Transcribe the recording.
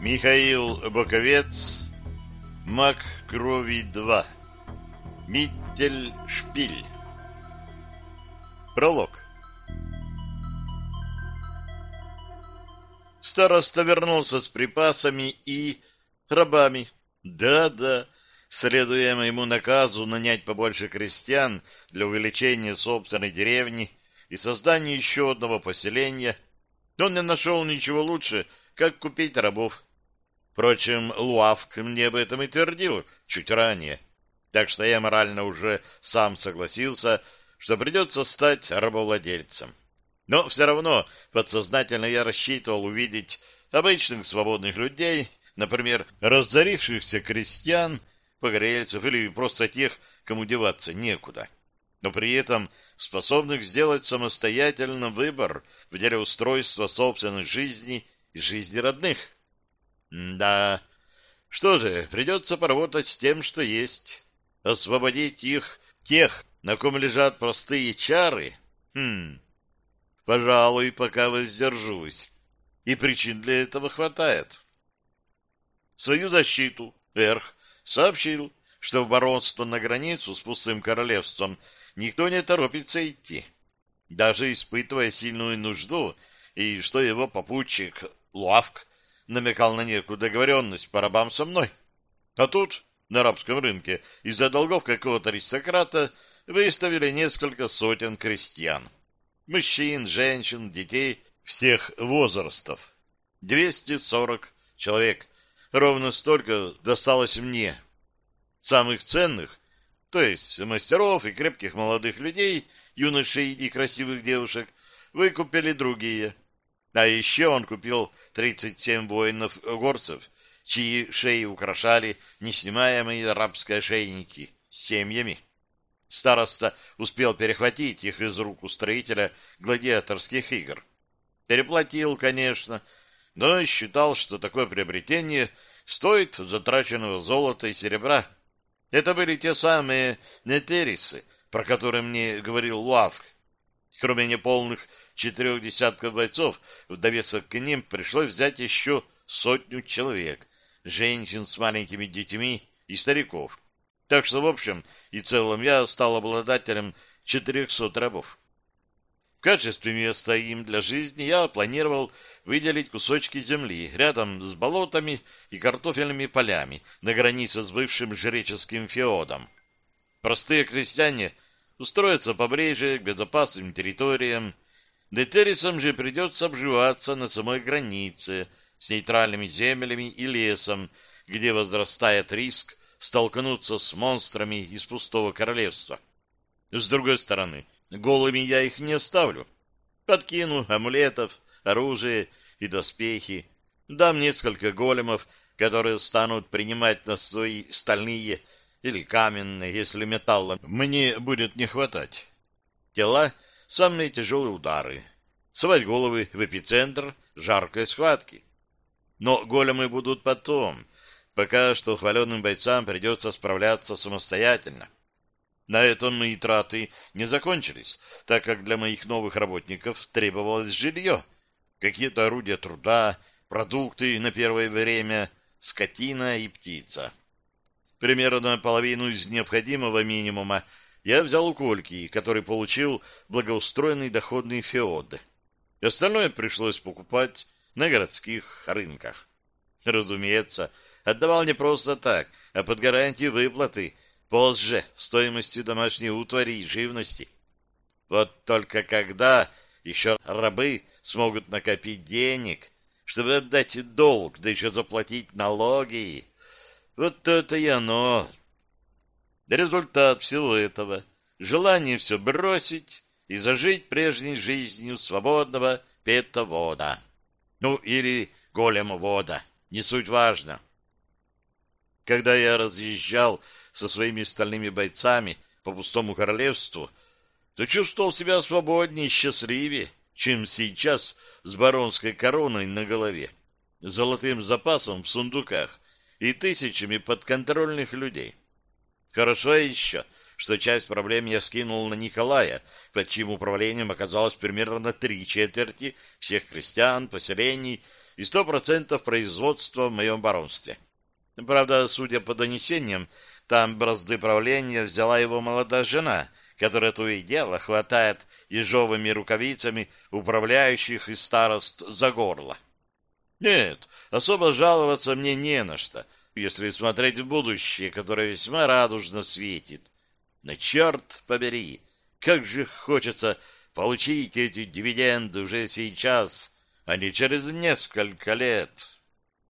Михаил Боковец, Маг крови 2, Миттель Шпиль. Пролог. Староста вернулся с припасами и рабами. Да-да, следуя моему наказу нанять побольше крестьян для увеличения собственной деревни и создания еще одного поселения, он не нашел ничего лучше, как купить рабов. Впрочем, Луавк мне об этом и твердил чуть ранее, так что я морально уже сам согласился, что придется стать рабовладельцем. Но все равно подсознательно я рассчитывал увидеть обычных свободных людей, например, разорившихся крестьян, погорельцев или просто тех, кому деваться некуда, но при этом способных сделать самостоятельно выбор в деле устройства собственной жизни и жизни родных. Да, что же, придется поработать с тем, что есть. Освободить их, тех, на ком лежат простые чары? Хм, пожалуй, пока воздержусь. И причин для этого хватает. Свою защиту Эрх сообщил, что в баронство на границу с пустым королевством никто не торопится идти, даже испытывая сильную нужду, и что его попутчик Лавк намекал на некую договоренность по рабам со мной. А тут, на арабском рынке, из-за долгов какого-то аристократа выставили несколько сотен крестьян. Мужчин, женщин, детей всех возрастов. 240 человек. Ровно столько досталось мне. Самых ценных, то есть мастеров и крепких молодых людей, юношей и красивых девушек, выкупили другие. А еще он купил 37 воинов-горцев, чьи шеи украшали неснимаемые арабские ошейники с семьями. Староста успел перехватить их из рук устроителя гладиаторских игр. Переплатил, конечно, но считал, что такое приобретение стоит затраченного золота и серебра. Это были те самые нетерисы, про которые мне говорил Лавк. Кроме неполных четырех десятков бойцов, в довесок к ним пришлось взять еще сотню человек, женщин с маленькими детьми и стариков. Так что, в общем и целом, я стал обладателем 400 рабов. В качестве места им для жизни я планировал выделить кусочки земли рядом с болотами и картофельными полями на границе с бывшим жреческим феодом. Простые крестьяне устроятся поближе к безопасным территориям, Детерисам же придется обживаться на самой границе с нейтральными землями и лесом, где возрастает риск столкнуться с монстрами из пустого королевства. С другой стороны, голыми я их не оставлю. Подкину амулетов, оружие и доспехи, дам несколько големов, которые станут принимать на свои стальные или каменные, если металла мне будет не хватать. Тела — самые тяжелые удары, совать головы в эпицентр жаркой схватки. Но големы будут потом, пока что хваленным бойцам придется справляться самостоятельно. На этом мои траты не закончились, так как для моих новых работников требовалось жилье, какие-то орудия труда, продукты на первое время, скотина и птица. Примерно половину из необходимого минимума я взял у Кольки, который получил благоустроенный доходный феод. Остальное пришлось покупать на городских рынках. Разумеется, отдавал не просто так, а под гарантией выплаты позже стоимости домашней утвари и живности. Вот только когда еще рабы смогут накопить денег, чтобы отдать долг, да еще заплатить налоги, вот это и оно Результат всего этого — желание все бросить и зажить прежней жизнью свободного петовода. Ну, или големовода, не суть важно. Когда я разъезжал со своими стальными бойцами по пустому королевству, то чувствовал себя свободнее и счастливее, чем сейчас с баронской короной на голове, золотым запасом в сундуках и тысячами подконтрольных людей. Хорошо еще, что часть проблем я скинул на Николая, под чьим управлением оказалось примерно три четверти всех крестьян, поселений, и сто процентов производства в моем баронстве. Правда, судя по донесениям, там бразды правления взяла его молодая жена, которая то и дело хватает ежовыми рукавицами управляющих и старост за горло. Нет, особо жаловаться мне не на что, если смотреть в будущее, которое весьма радужно светит. Но черт побери, как же хочется получить эти дивиденды уже сейчас, а не через несколько лет».